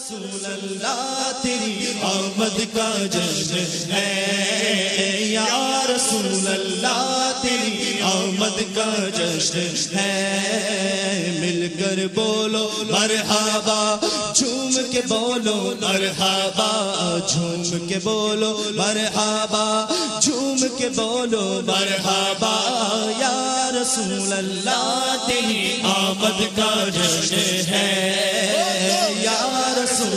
رسول اللہ تیری آمد کا جشن ہے۔ یا رسول اللہ تیری آمد کا جشن ہے۔ مل کر بولو مرحبا، جھوم کے بولو مرحبا۔ جھوم کے بولو مرحبا، جھوم کے بولو مرحبا۔ یا رسول اللہ تیری آمد کا جشن ہے۔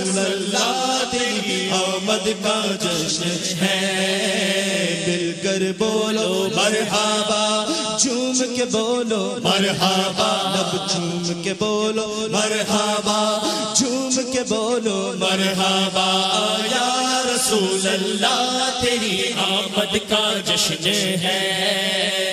رسول اللہ تیری آمد کا جشن ہے۔ مل کر بولو، مرحبا۔ جھوم کے بولو، مرحبا۔ لب جھوم کے بولو، مرحبا۔ جھوم کے بولو، مرحبا۔ یا رسول اللہ، تیری آمد کا جشن ہے۔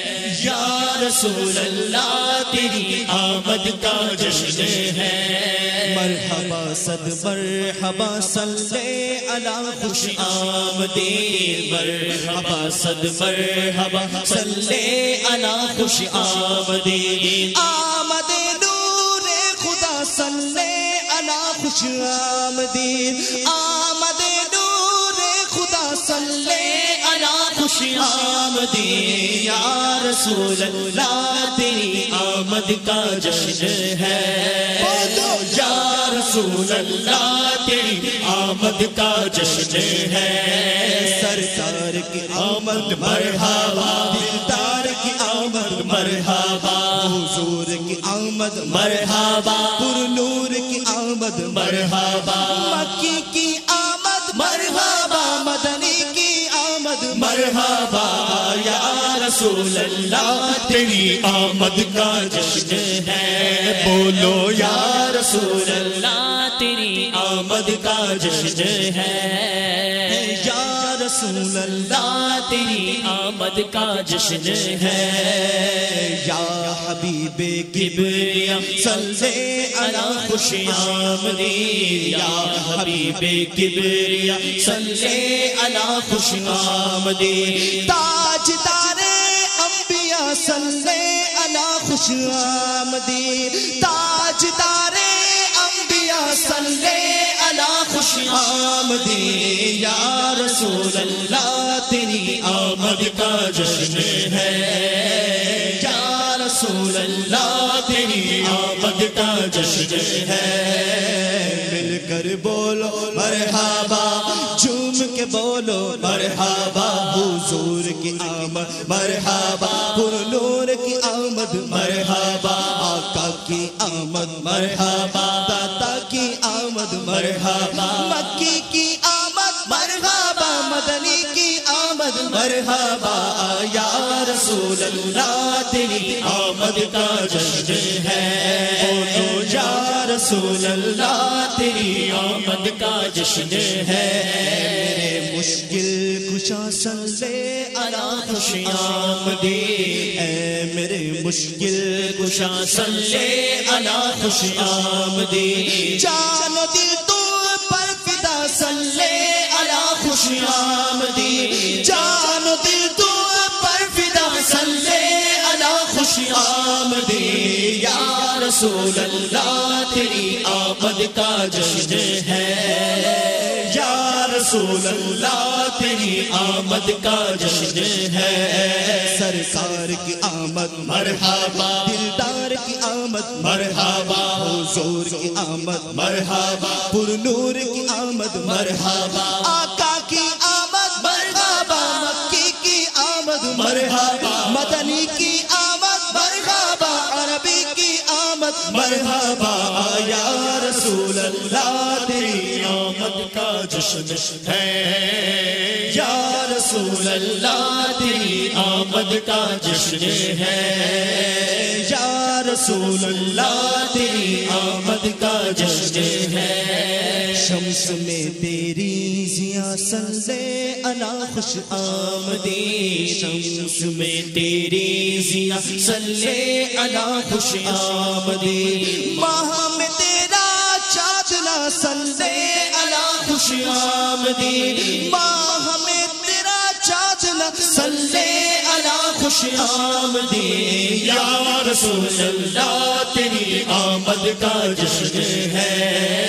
رسول اللہ، تیری آمد کا جشن ہے۔ مرحبا صد مرحبا، صلی علی خوش آمدی مرحبا صد مرحبا، صلی علی خوش آمدی آمد نور خدا، صلی علی خوش آمدی آمد نور خدا، صلی خوش آمدی یا رسول اللہ تیری آمد کا جشن ہے۔ یا رسول اللہ تیری آمد کا جشن ہے۔ سرکار کی آمد مرحبا دلدار کی آمد مرحبا حضور کی آمد مرحبا پر نور کی آمد مرحبا۔ مکی مرحبا یا رسول اللہ، تیری آمد کا جشن ہے۔ بولو یا رسول اللہ، تیری آمد کا جشن ہے۔ رسول اللہ، تیری آمد کا جشن ہے۔ یا حبیب کبریا، صلی علی خوش آمدی یا حبیب کبریا، صلی علی خوش آمدی تاج دار انبیاء، صلی علی خوش آمدی تاج دار انبیاء، صلی علی خوش آمدی یا رسول اللہ، تیری آمد کا جشن ہے۔ یا رسول اللہ، تیری آمد کا جشن ہے۔ مل کر بولو، مرحبا۔ جھوم کے بولو، مرحبا۔ حضور کی آمد، مرحبا۔ پر نور کی آمد، مرحبا۔ آقا کی آمد، مرحبا۔ محمد مرحبا۔ مرحبا، یا رسول اللہ تیری آمد کا جشن ہے۔ بولو یا رسول اللہ تیری آمد کا جشن ہے۔ میرے مشکل کشا صلی علی خوش آمدی۔ اے میرے مشکل کشا صلی علی خوش آمدی۔ جان دل تو پر فدا صلی علی خوش آمدی۔ رسول اللہ تیری آمد کا جشن ہے۔ یا رسول اللہ تیری آمد کا جشن ہے۔ سرکار کی آمد مرحبا۔ دلدار کی آمد مرحبا۔ حضور کی آمد مرحبا۔ پر نور کی آمد مرحبا۔ آقا کی آمد مرحبا۔ مکی کی آمد مرحبا۔ مرحبا، یا رسول اللہ، تیری آمد کا جشن ہے۔ یا رسول اللہ، تیری آمد کا جشن ہے۔ یا رسول اللہ، تیری آمد کا جشن ہے۔ شمس میں تیری ضیا صلی علی خوش آمدی شمس میں تیری ضیا صلی علی خوش آمدی ماہ میں تیرا چادنا صلی علی خوش آمدی ماہ میں تیرا چادنا صلی علی خوش آمدی یا رسول اللہ، تیری آمد کا جشن ہے۔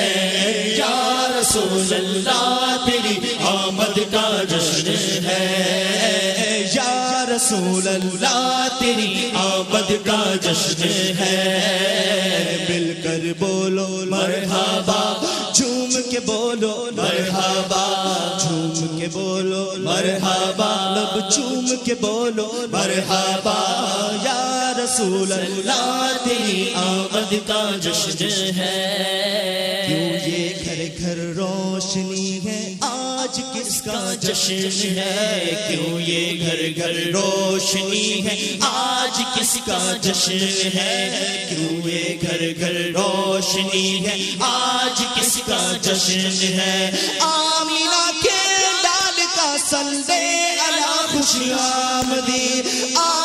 یا رسول اللہ تیری آمد کا جشن ہے۔ یا رسول اللہ تیری آمد کا جشن ہے۔ مل کر بولو مرحبا، جھوم کے بولو مرحبا۔ جھوم کے بولو مرحبا، لب چوم کے بولو مرحبا۔ یا رسول اللہ تیری آمد کا جشن ہے۔ آج کس کا جشن ہے؟ کیوں یہ گھر گھر روشنی ہے؟ آج کس کا جشن ہے؟ کیوں یہ گھر گھر روشنی ہے؟ آج کس کا جشن ہے؟ آمینہ کے لال کا سندے، اللہ خوشی آمدی۔ آمینہ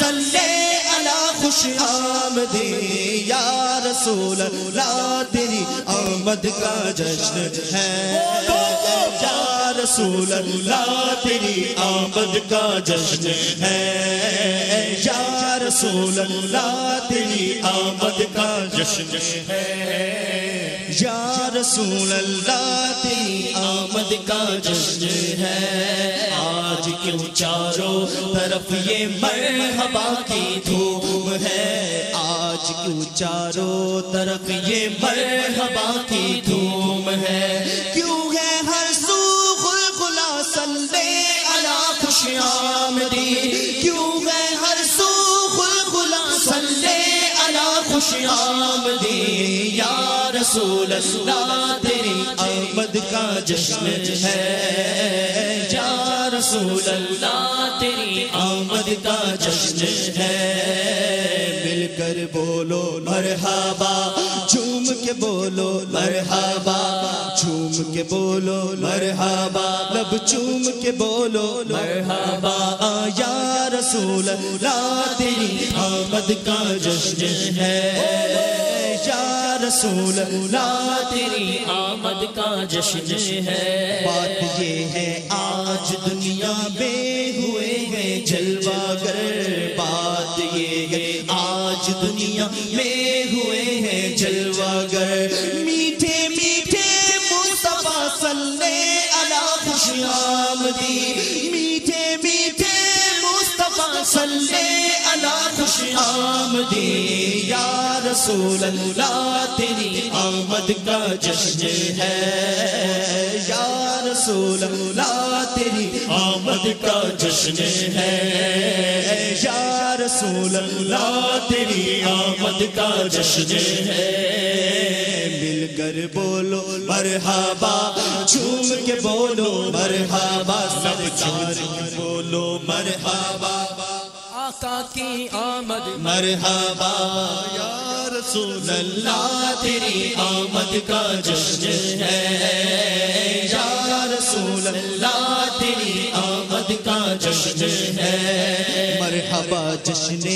لال کا سندے اللہ خوش آمدی، یا رسول اللہ، تیری آمد کا جشن ہے۔ یا رسول اللہ، تیری آمد کا جشن ہے۔ یا رسول اللہ، تیری آمد کا جشن ہے۔ یا رسول اللہ، تیری آمد کا جشن ہے۔ کیوں چاروں طرف یہ مرحبا کی دھوم ہے؟ آج کیوں چاروں طرف یہ مرحبا کی دھوم ہے؟ کیوں ہے ہر سو خلا سندے اللہ خوش آمدی؟ کیوں ہے ہر سو خلا سندے اللہ خوش آمدی؟ یا رسول اللہ تیری آمد کا جشن ہے۔ یا رسول اللہ تیری آمد کا جشن ہے۔ مل کر بولو مرحبا، جھوم کے بولو مرحبا۔ جھوم کے بولو مرحبا، لب چوم کے بولو مرحبا۔ یا رسول اللہ تیری آمد کا جشن ہے۔ یا رسول اللہ تیری آمد کا جشن ہے۔ بات یہ ہے، آج دنیا میں ہوئے ہیں جلوہ گر۔ بات یہ ہے، آج دنیا میں ہوئے ہیں جلوہ گر۔ میٹھے میٹھے مصطفیٰ صلی اللہ خوش آمدی میٹھے میٹھے مصطفیٰ صلی اللہ آمدی یا رسول اللہ، تیری آمد کا جشن ہے۔ یا رسول اللہ، تیری آمد کا جشن ہے۔ یا رسول اللہ، تیری آمد کا جشن ہے۔ مل کر بولو، مرحبا۔ جھوم کے بولو، مرحبا۔ سب چار کے بولو، مرحبا۔ آقا کی آمد مرحبا یا رسول اللہ تیری آمد کا جشن ہے۔ یا رسول اللہ تیری آمد کا جشن ہے۔ مرحبا جشن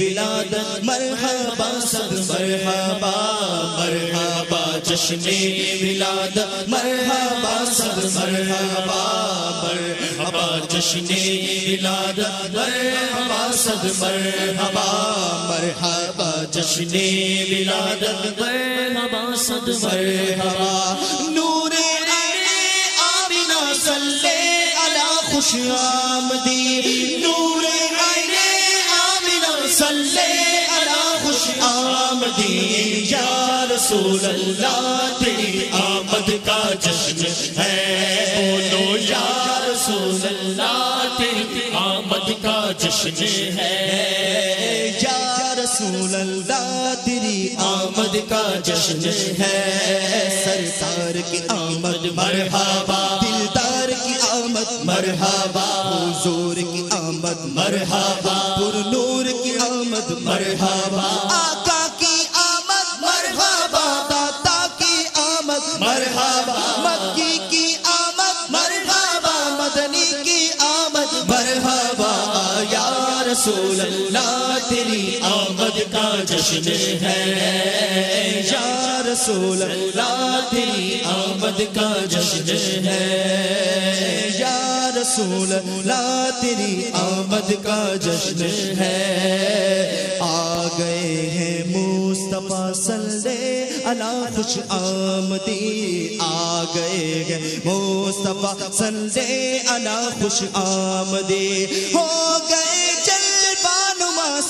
ولادت، مرحبا سب مرحبا۔ مرحبا جشن ولادت، مرحبا سب مرحبا۔ مرحبا جشن ولادت مرحبا سب مرحبا مرحبا، جشن ولادت مرحبا، صد مرحبا۔ نور آمینہ صلی اللہ خوش آمدی نور آمینہ صلی اللہ خوش آمدی یا رسول اللہ، تیری آمد کا جشن ہے۔ جشن ہے۔ یا رسول اللہ، تیری آمد کا جشن ہے۔ سرکار کی آمد، مرحبا۔ دلدار کی آمد، مرحبا۔ حضور کی آمد، مرحبا۔ پر نور کی آمد، مرحبا۔ رسول اللہ تیری آمد کا جشن ہے۔ یا رسول اللہ تیری آمد کا جشن ہے۔ یا رسول اللہ تیری آمد کا جشن ہے۔ آ گئے ہیں مصطفیٰ صلی اللہ خوش آمدی۔ آ گئے ہیں مصطفیٰ صلی اللہ خوش آمدی۔ ہو گئے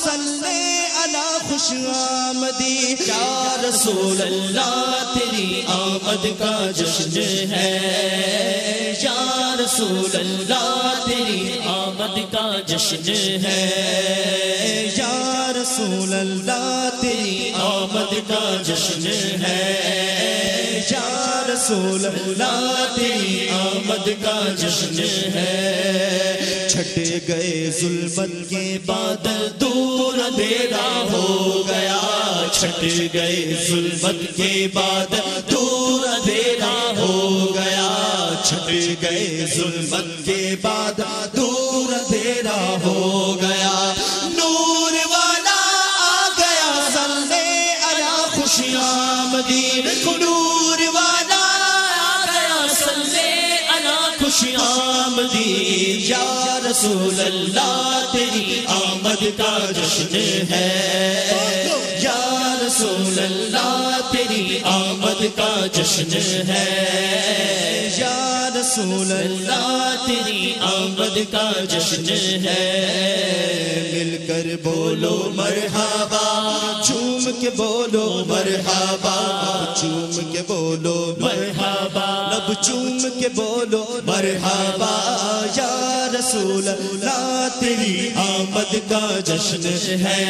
صلی اللہ خوش آمدی. یا رسول اللہ، تیری آمد کا جشن ہے۔ یا رسول اللہ، تیری آمد کا جشن ہے۔ یا رسول اللہ، تیری آمد کا جشن ہے۔ یا رسول اللہ، تیری آمد کا جشن ہے۔ گئے ظلمت کے بادل دور اندھیرا ہو گیا۔ چھٹ گئے ظلمت کے بعد دور اندھیرا ہو گیا۔ چھٹ گئے ظلمت کے بعد دور اندھیرا ہو گیا۔ رسول اللہ تیری آمد کا جشن ہے۔ یا رسول اللہ تیری آمد کا جشن ہے۔ یا رسول اللہ تیری آمد کا جشن ہے۔ مل کر بولو مرحبا چوم کے بولو، مرحبا چوم کے بولو، مرحبا، لب چوم کے بولو، مرحبا، یا رسول اللہ، تیری آمد کا جشن ہے،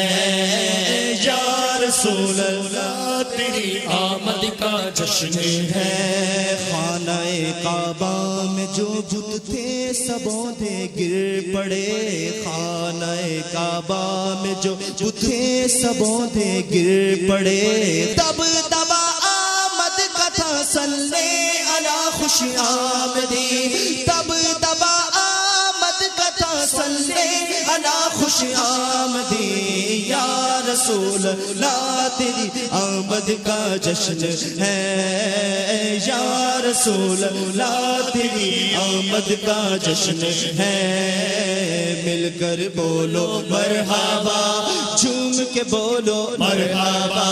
یا رسول اللہ تیری آمد کا جشن ہے۔ خانہ کعبہ میں جو بت تھے سبوں دے گر پڑے۔ خانہ کعبہ میں جو بت تھے سبوں دے گر پڑے۔ تب دبا آمد کتھا سلے اللہ خوش آمدی۔ تب دبا آمد کتھا سلے اللہ خوش آمدی۔ یا رسول اللہ تیری آمد کا جشن ہے۔ یا رسول اللہ تیری آمد کا جشن ہے۔ مل کر بولو مرحبا، جھوم کے بولو مرحبا۔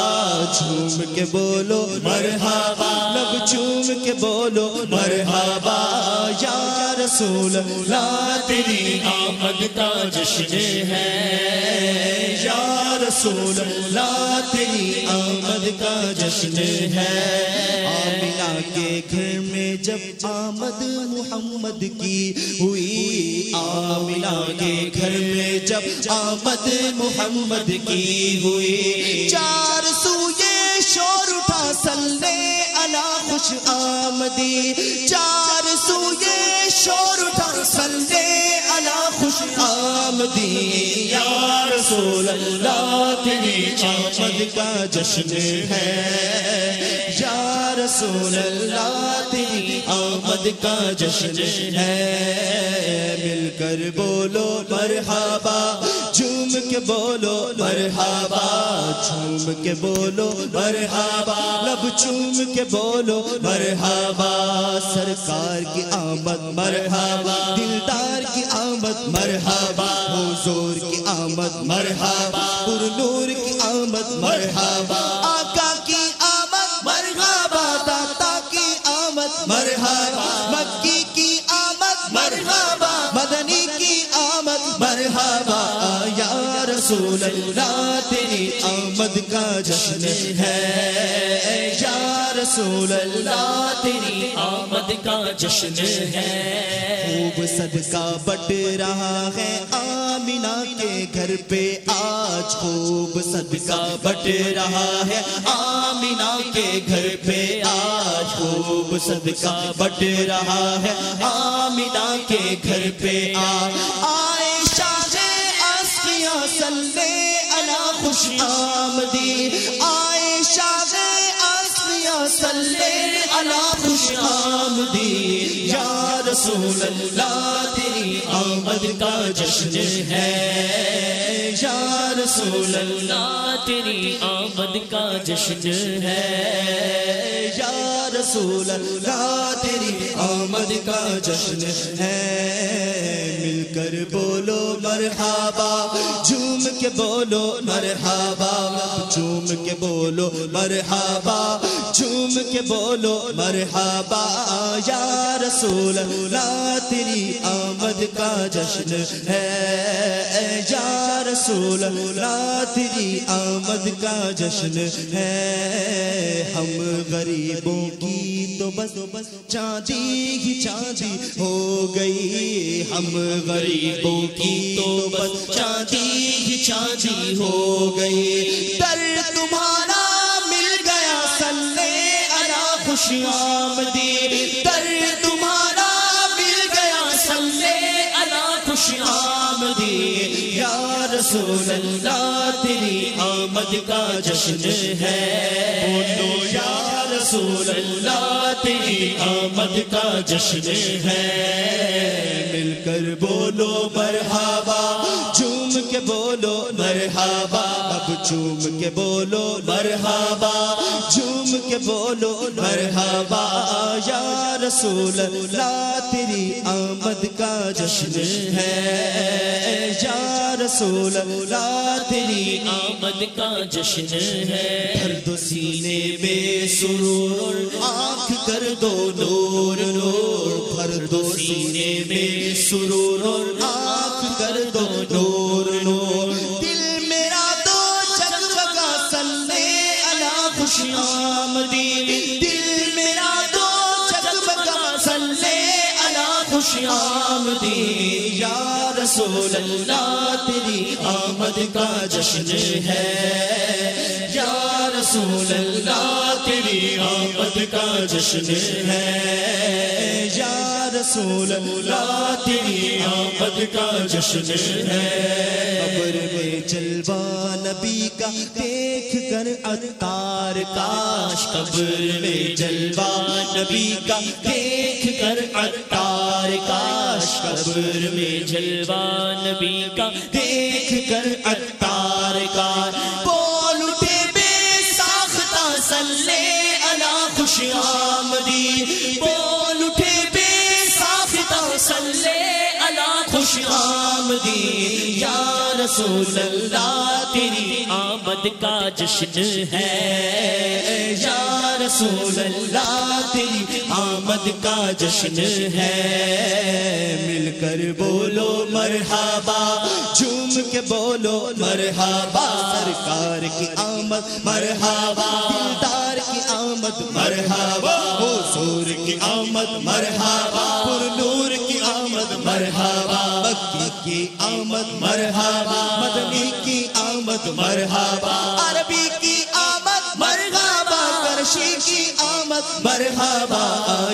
جھوم کے بولو مرحبا، لب چوم کے بولو مرحبا۔ رسول اللہ تیری آمد کا جشن ہے۔ یا رسول اللہ تیری آمد کا جشن ہے۔ آمینہ کے گھر میں جب آمد محمد کی ہوئی۔ آمینہ کے گھر میں جب آمد محمد کی ہوئی۔ چار سو یہ شور اٹھا سلے اللہ خوش آمدی۔ چار سو یہ شور اٹھا سلے اللہ خوش آمدی یا رسول اللہ تیری آمد کا جشن ہے۔ رسول اللہ تیری آمد کا جشن ہے۔ مل کر بولو مرحبا، جھوم کے بولو مرحبا، جھوم کے بولو مرحبا، لب چوم کے بولو مرحبا۔ سرکار کی آمد مرحبا، دلدار کی آمد مرحبا۔ حضور کی آمد مرحبا، پر نور کی آمد مرحبا۔ آمد مرحبا۔ مکی کی آمد مرحبا۔ مدنی کی آمد مرحبا۔ یا رسول اللہ تیری آمد کا جشن ہے۔ رسول اللہ، تیری آمد کا جشن ہے۔ خوب صدقہ بٹ رہا ہے آمینہ کے گھر پہ۔ آج خوب صدقہ بٹ رہا ہے آمینہ کے گھر پہ۔ آج خوب صدقہ بٹ رہا ہے آمینہ کے گھر پہ۔ آج آئے شاہ اسقیاں صلی اللہ خوش آمدی۔ آمدی یا رسول اللہ، تیری آمد کا جشن ہے. رسول اللہ، تیری آمد کا جشن ہے. یا رسول اللہ، تیری آمد کا جشن ہے۔ مل کر بولو مرحبا، جھوم کے بولو مرحبا، جھوم کے بولو مرحبا، جھوم کے بولو مرحبا۔ یا رسول اللہ، تیری آمد کا جشن ہے۔ یا رسول اللہ، تیری آمد کا جشن ہے۔ ہم غریبوں کی تو بس بس چاندی ہی چاندی ہو گئی، ہم غریبوں کی تو بس چاندی ہی چاندی ہو گئی۔ در تمہارا مل گیا سلے الا خوش آمدی۔ در تمہارا مل گیا سلے الا خوش آمدی۔ یا رسول اللہ، تیری آمد کا جشن ہے۔ بولو یا رسول اللہ تیری آمد کا جشن ہے۔ مل کر بولو مرحبا، جھوم کے بولو مرحبا۔ اب جھوم کے بولو مرحبا، جھوم کے بولو مرحبا۔ یا رسول اللہ تیری آمد کا جشن ہے۔ یا رسول اللہ تیری آمد کا جشن ہے۔ بھر دو سینے میں سرور آنکھ کر دو نور نور۔ بھر دو سینے میں سرور آمدی یا رسول اللہ، تیری آمد کا جشن ہے۔ یا رسول اللہ، تیری آمد کا جشن ہے۔ یا رسول اللہ، تیری آمد کا جشن ہے۔ قبر میں جلوہ نبی کا، دیکھ کر اتار کاش۔ قبر میں جلوہ نبی کا، دیکھ کر اتار کاش قبر میں جلوہ نبی کا دیکھ کر اتار کا بول اٹھے بے ساختہ سلے اللہ خوش آمدی۔ بول اٹھے بے ساختہ سلے اللہ خوش آمدی۔ یا رسول اللہ، تیری آمد کا جشن ہے۔ یا رسول اللہ، تیری آمد کا جشن ہے۔ مل کر بولو مرحبا، جھوم کے بولو مرحبا۔ سرکار کی آمد مرحبا، دلدار کی آمد مرحبا۔ حضور کی آمد مرحبا۔ پر نور کی آمد مرحبا، مدنی کی آمد مرحبا، عربی کی آمد مرحبا، کرشی کی آمد مرحبا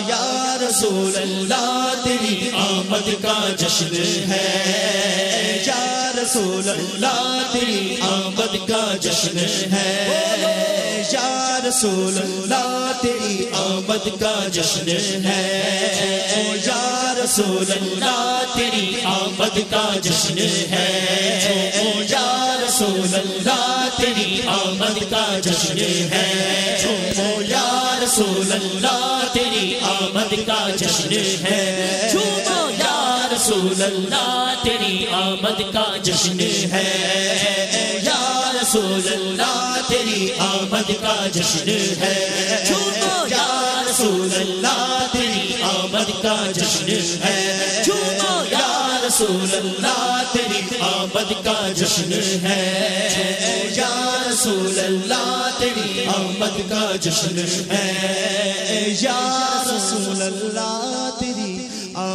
یا رسول اللہ، تیری آمد کا جشن ہے۔ رسول اللہ تیری آمد کا جشن ہے۔ یا رسول اللہ تیری آمد کا جشن ہے۔ یا رسول اللہ تیری آمد کا جشن ہے۔ یا رسول اللہ تیری آمد کا جشن ہے۔ یا رسول اللہ تیری آمد کا جشن ہے۔ رسول اللہ تیری آمد کا جشن ہے۔ یا رسول اللہ تیری آمد کا جشن ہے۔ جھومو یا رسول اللہ تیری آمد کا جشن ہے۔ جھومو یا رسول اللہ تیری آمد کا جشن ہے۔ یا رسول اللہ تیری آمد کا جشن ہے۔ یا رسول اللہ تیری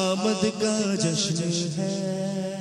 آمد کا جشن ہے۔